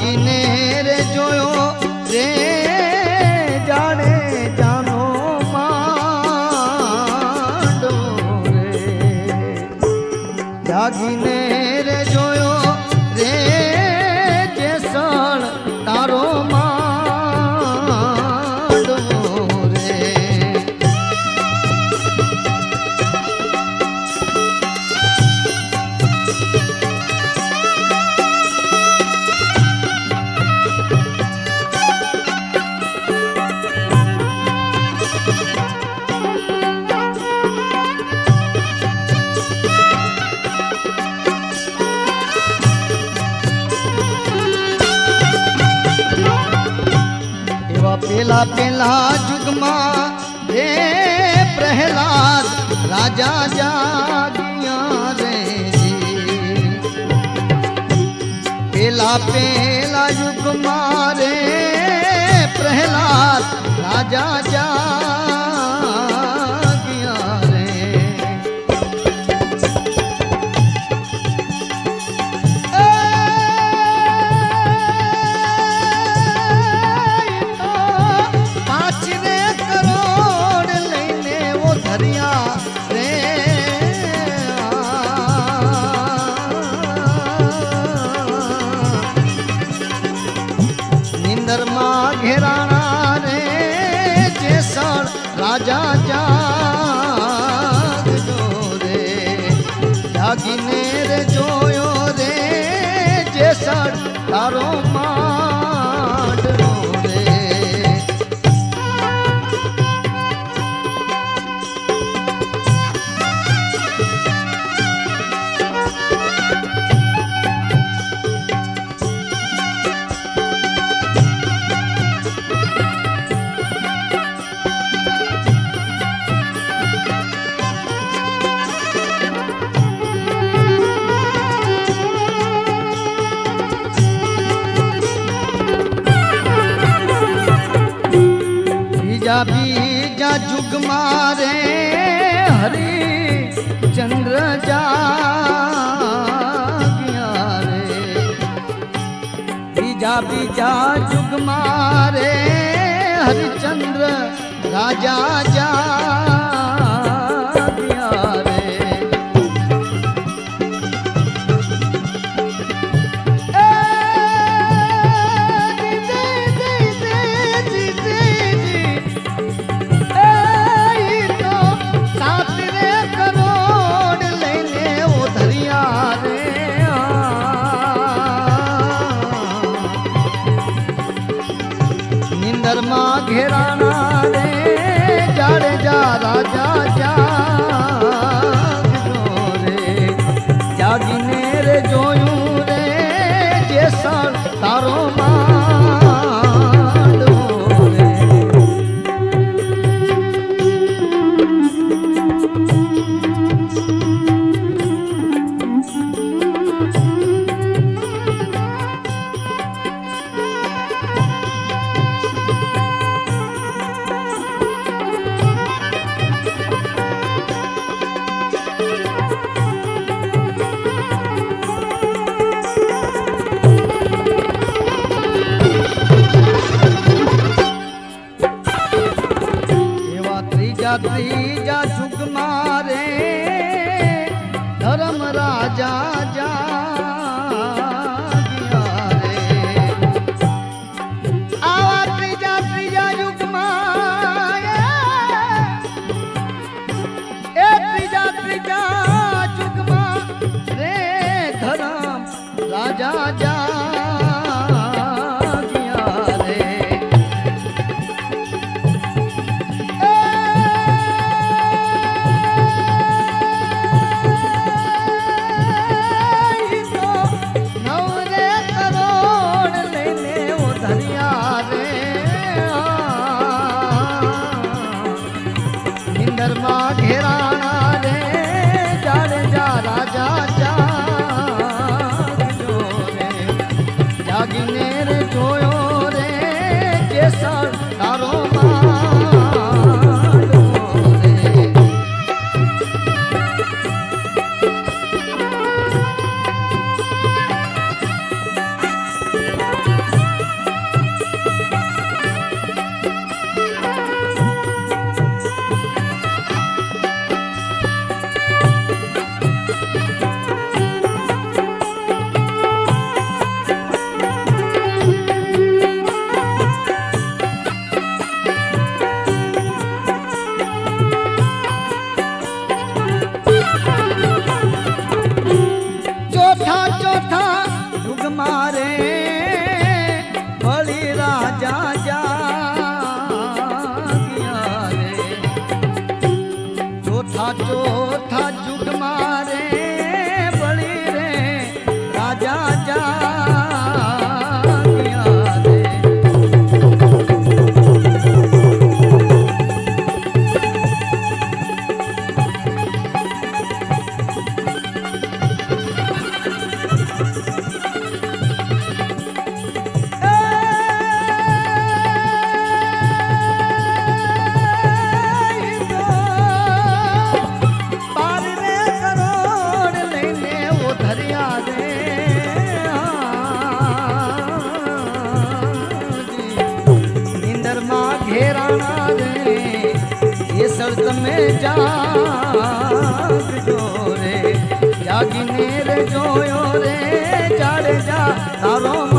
એમ રે જોયો રે જાણે જાનો જાગીને પેલા પેલા જુગમાં રે પ્રહલાદ રાજા જાગ્યા રે પેલા પેલા યુગમાં રે પ્રહલાદ રાજા જાગ્યા ઘેરાણા રે જેસણ રાજા જાગજો રે. જાગીને બીજા બીજા જુગ મારે, હરી ચંદ્ર જાગ્યા રે. બીજા બીજા જુગ મારે હરિચંદ્ર રાજા જાગ્યા નિંદરમાં ઘેરાણા રે જાડેજા રાજા જાગજો નિંદરમાં ઘેરાણા অচল જાગજો રે જાગીને રે જોયો રે જાડે જા તારો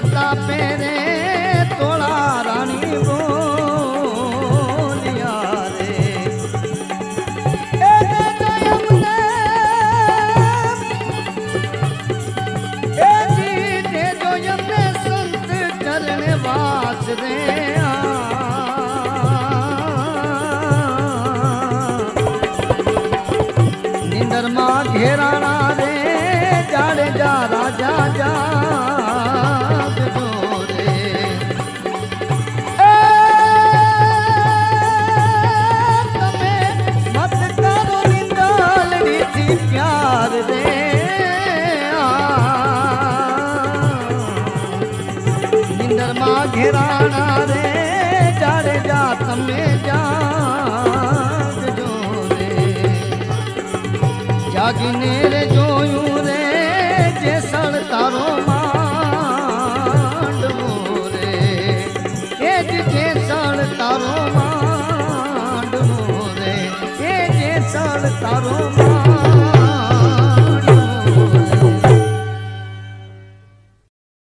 કરતા પેરે તોળા તારું